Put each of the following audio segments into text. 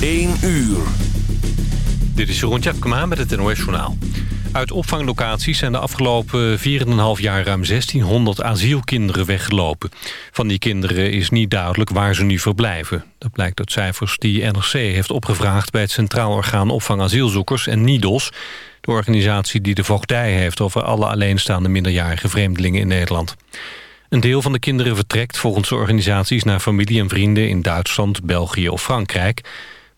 1 uur. Dit is Jeroen Tjepkema met het NOS Journaal. Uit opvanglocaties zijn de afgelopen 4,5 jaar ruim 1600 asielkinderen weggelopen. Van die kinderen is niet duidelijk waar ze nu verblijven. Dat blijkt uit cijfers die NRC heeft opgevraagd... bij het Centraal Orgaan Opvang Asielzoekers en NIDOS... de organisatie die de voogdij heeft over alle alleenstaande minderjarige vreemdelingen in Nederland. Een deel van de kinderen vertrekt volgens de organisaties naar familie en vrienden in Duitsland, België of Frankrijk.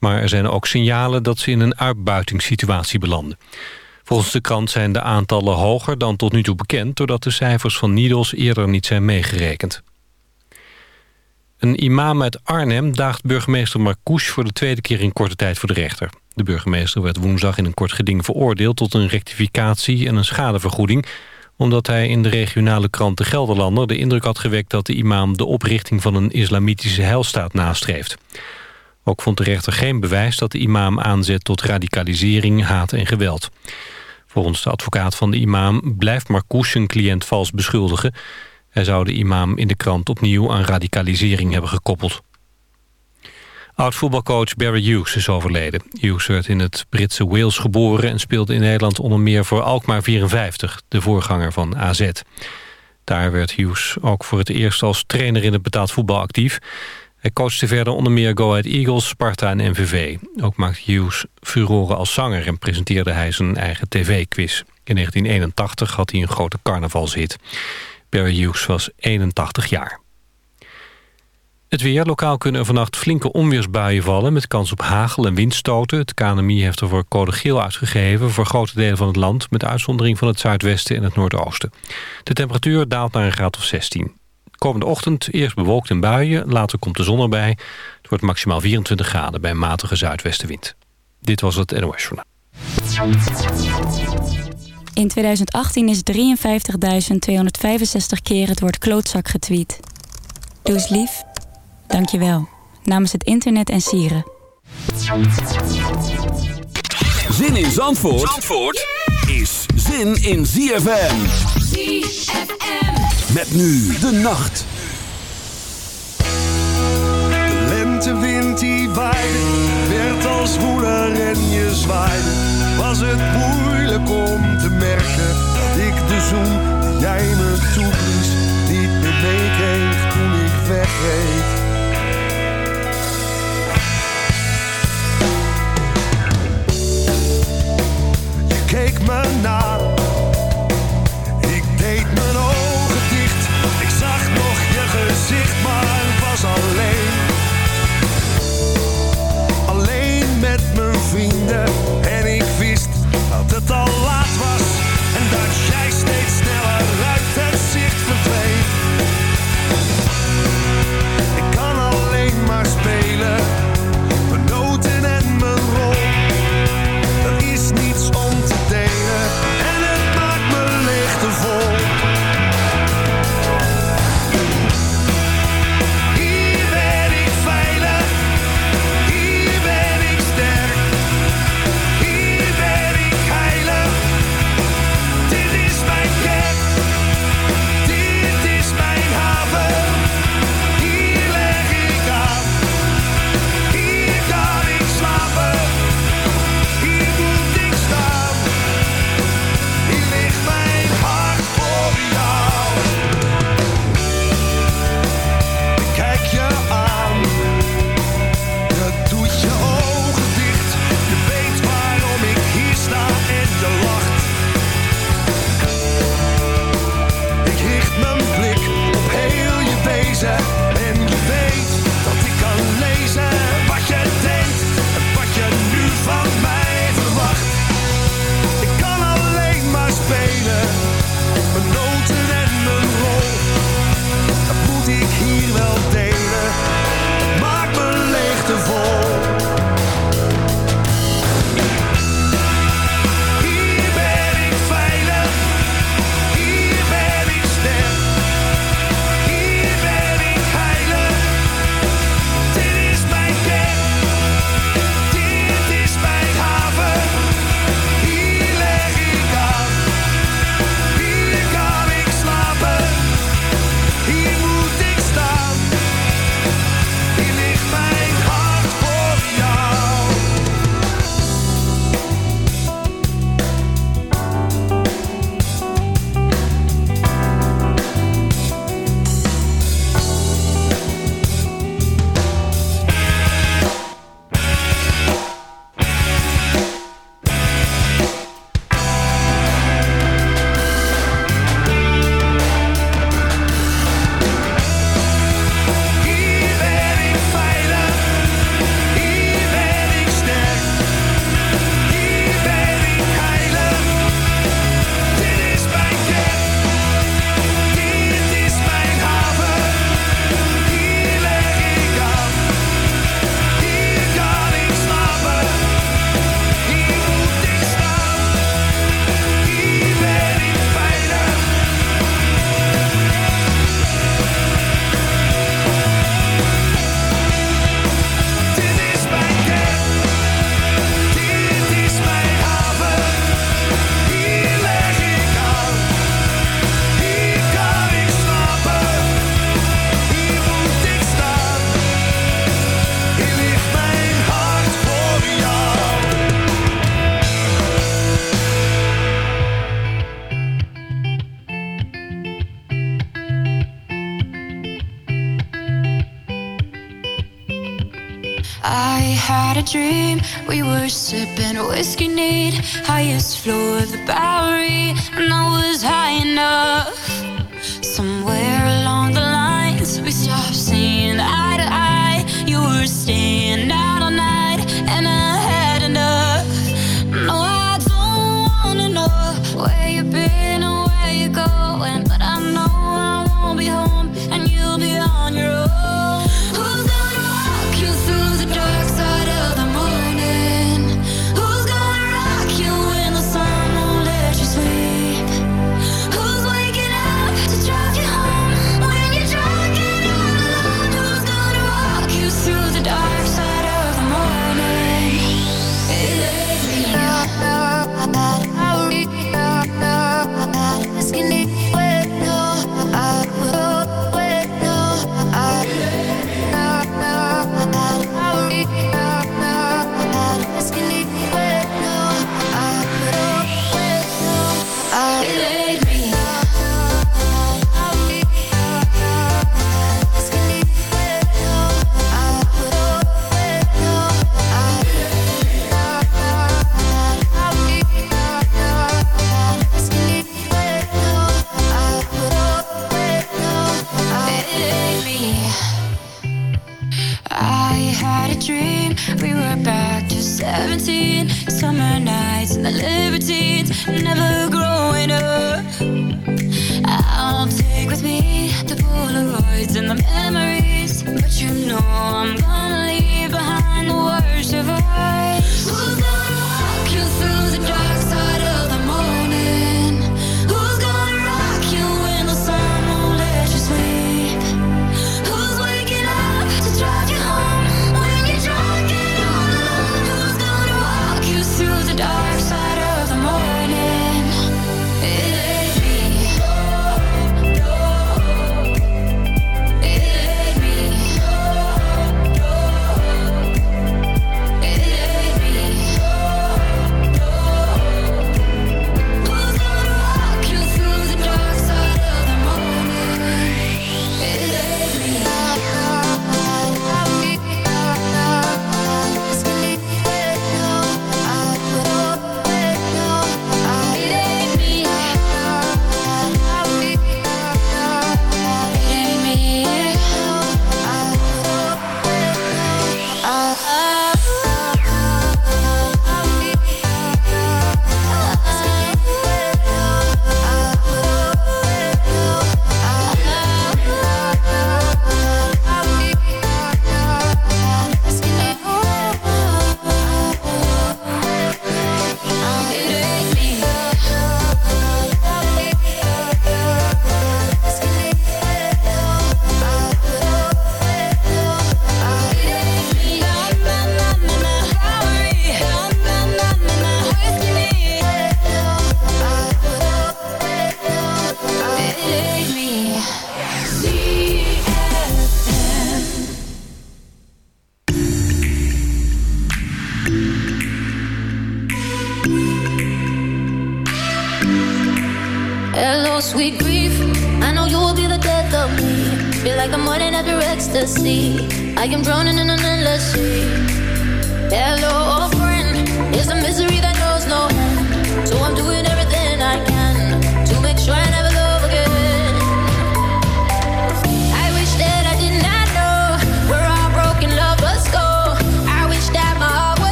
Maar er zijn ook signalen dat ze in een uitbuitingssituatie belanden. Volgens de krant zijn de aantallen hoger dan tot nu toe bekend... doordat de cijfers van Nidos eerder niet zijn meegerekend. Een imam uit Arnhem daagt burgemeester Marcouch... voor de tweede keer in korte tijd voor de rechter. De burgemeester werd woensdag in een kort geding veroordeeld... tot een rectificatie en een schadevergoeding omdat hij in de regionale krant De Gelderlander de indruk had gewekt dat de imam de oprichting van een islamitische heilstaat nastreeft. Ook vond de rechter geen bewijs dat de imam aanzet tot radicalisering, haat en geweld. Volgens de advocaat van de imam blijft Marcouch een cliënt vals beschuldigen. Hij zou de imam in de krant opnieuw aan radicalisering hebben gekoppeld. Oud-voetbalcoach Barry Hughes is overleden. Hughes werd in het Britse Wales geboren... en speelde in Nederland onder meer voor Alkmaar 54, de voorganger van AZ. Daar werd Hughes ook voor het eerst als trainer in het betaald voetbal actief. Hij coachte verder onder meer Go Ahead Eagles, Sparta en MVV. Ook maakte Hughes furoren als zanger en presenteerde hij zijn eigen tv-quiz. In 1981 had hij een grote carnavalshit. Barry Hughes was 81 jaar. Het weer. Lokaal kunnen er vannacht flinke onweersbuien vallen... met kans op hagel en windstoten. Het KNMI heeft ervoor code geel uitgegeven... voor grote delen van het land... met uitzondering van het zuidwesten en het noordoosten. De temperatuur daalt naar een graad of 16. Komende ochtend eerst bewolkt en buien, later komt de zon erbij. Het wordt maximaal 24 graden bij matige zuidwestenwind. Dit was het NOS Journaal. In 2018 is 53.265 keer het woord klootzak getweet. Doe eens lief. Dank je wel. Namens het internet en sieren. Zin in Zandvoort, Zandvoort is zin in ZFM. ZFM. Met nu de nacht. De lentewind die waaide, werd als woeler en je zwaaide. Was het moeilijk om te merken dat ik de zoen die jij me toeblies niet meer meekreeg toen ik wegreed. Je keek me na.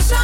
sunshine.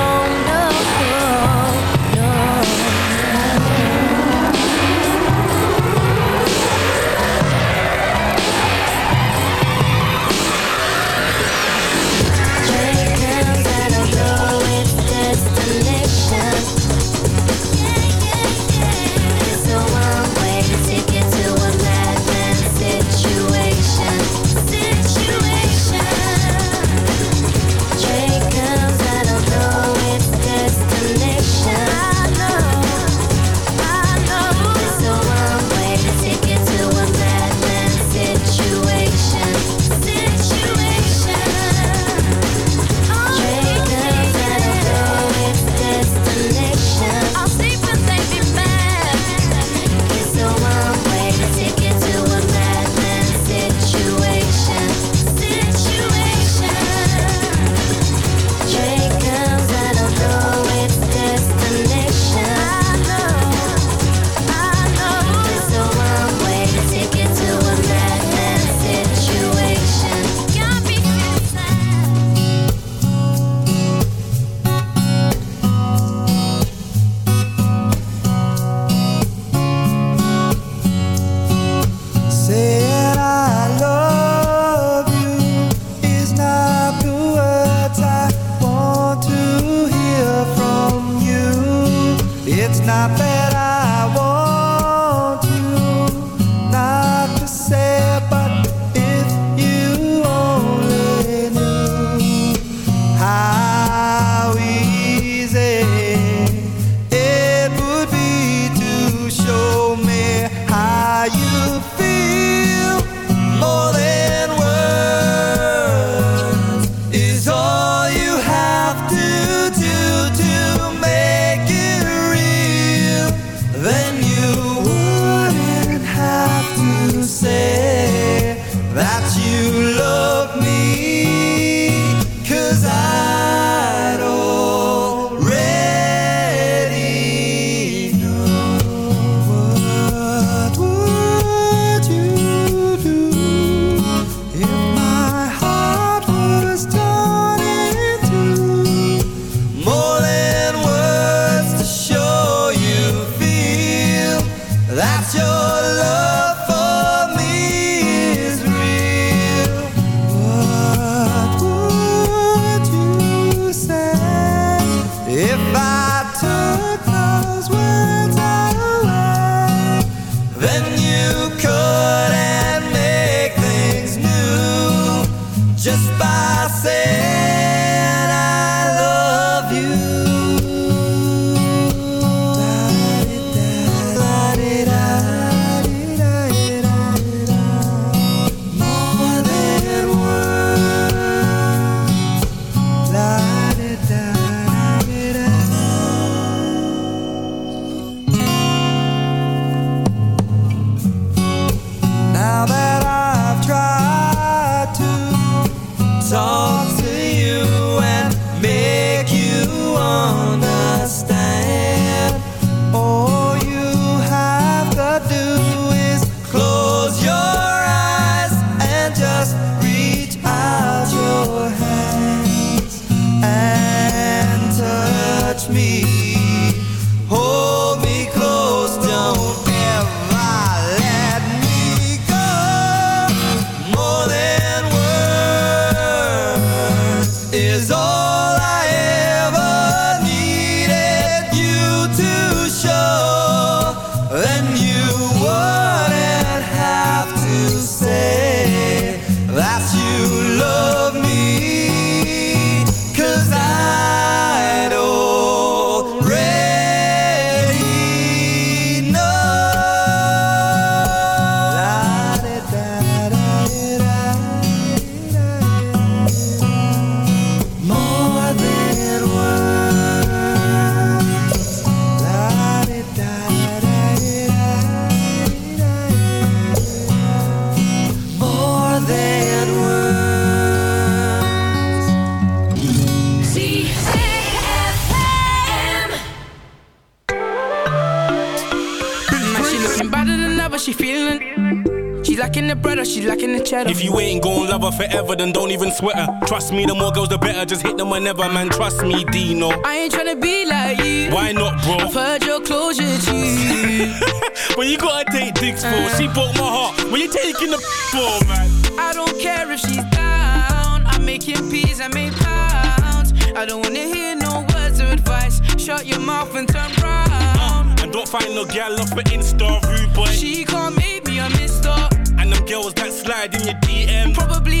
Love then don't even sweat her. Trust me, the more girls, the better. Just hit them whenever, man. Trust me, Deno. I ain't tryna be like you. Why not, bro? I've heard your closure, G. when you gotta take dicks for, she broke my heart. When you taking the for, man? I don't care if she's down. I'm making peas, I make pounds. I don't wanna hear no words of advice. Shut your mouth and turn round. Uh, and don't find no gal off an Insta rude boy. She can't make me a mister. And them girls that slide in your DM. Probably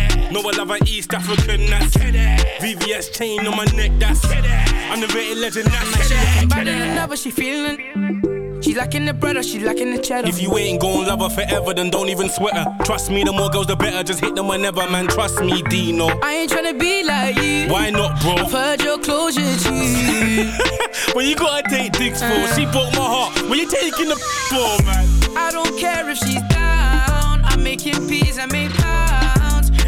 No, I love an East African, that's VVS chain on my neck, that's Underrated legend, that's She looking better than ever, she feeling. She lacking the bread or she lacking the cheddar. If you ain't gon' love her forever, then don't even sweat her. Trust me, the more girls, the better. Just hit them whenever, man. Trust me, Deno. I ain't tryna be like you. Why not, bro? I've heard your closure, G. when you gotta take dicks for, uh. she broke my heart. When you taking the for, man? I don't care if she's down. I'm making peas, I make pounds.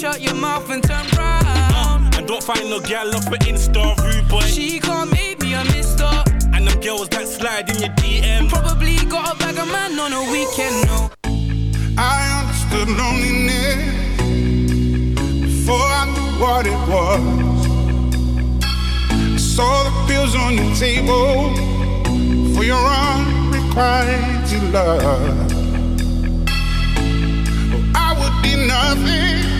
Shut your mouth and turn round. Uh, and don't find no gal off an Insta rude boy. She can't make me a mister. And them girls that slide in your DM. Probably got a bag of man on a weekend, no. I understood loneliness before I knew what it was. I saw the pills on the table for your unrequited love. Well, I would be nothing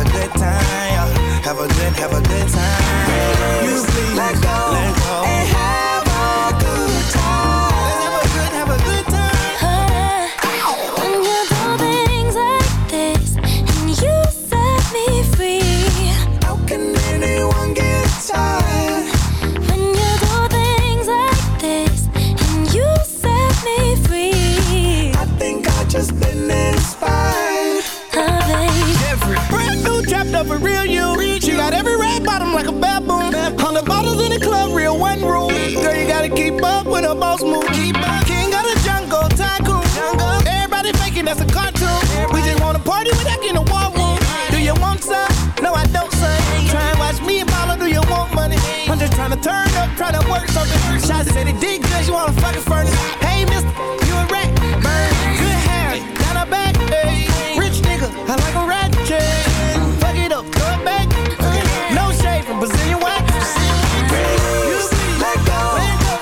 a good time. Have a good, have a good time. You please let go. Let go. Turn up, try to work, so the first shot said it did good, you wanna fucking furnace. Hey, mister, you a rat, bird, good hair, got a back, hey. Rich nigga, I like a rat, yeah. Fuck it up, throw back. No shade from Brazilian wax. Let go,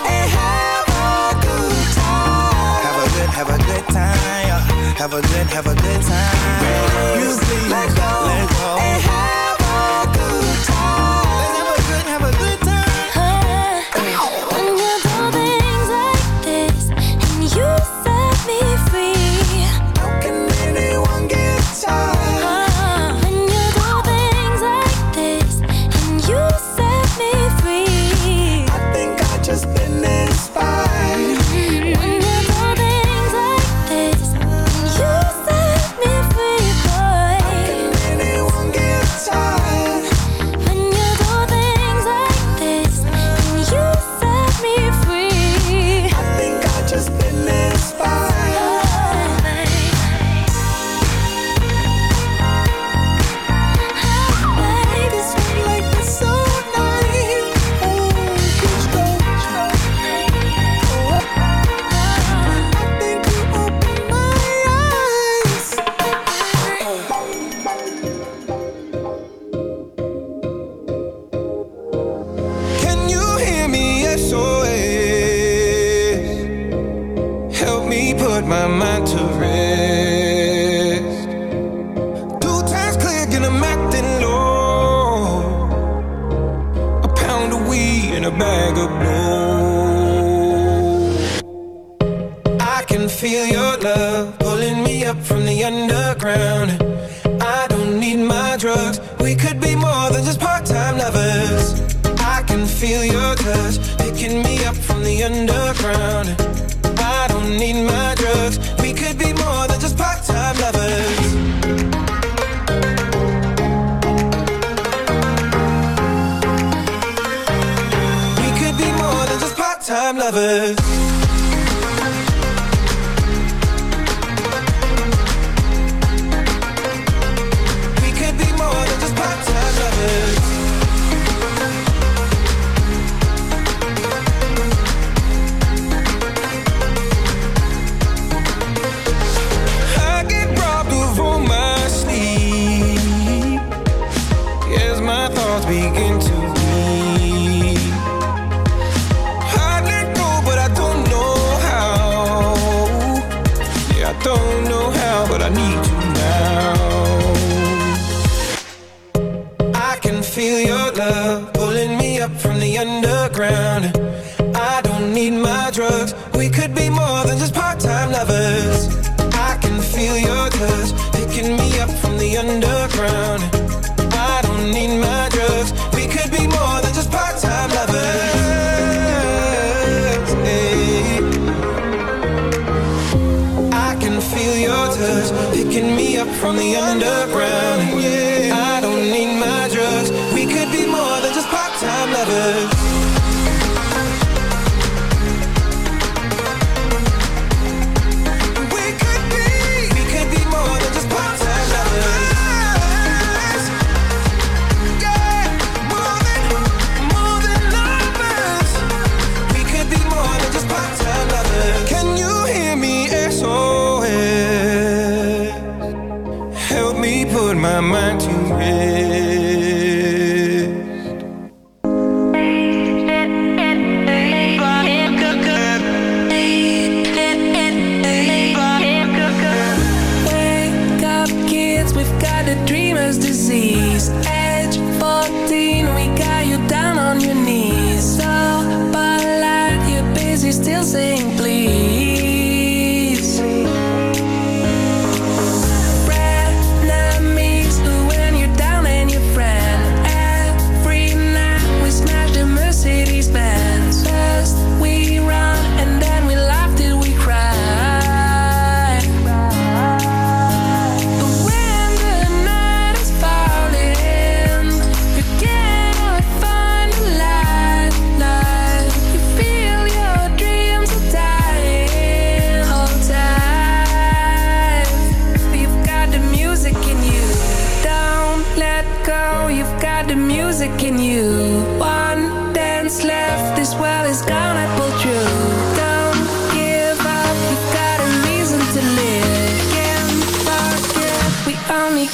and have a good time. Have a good, have a good time. Have a good, have a good time. Music, let go.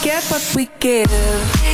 Get what we give.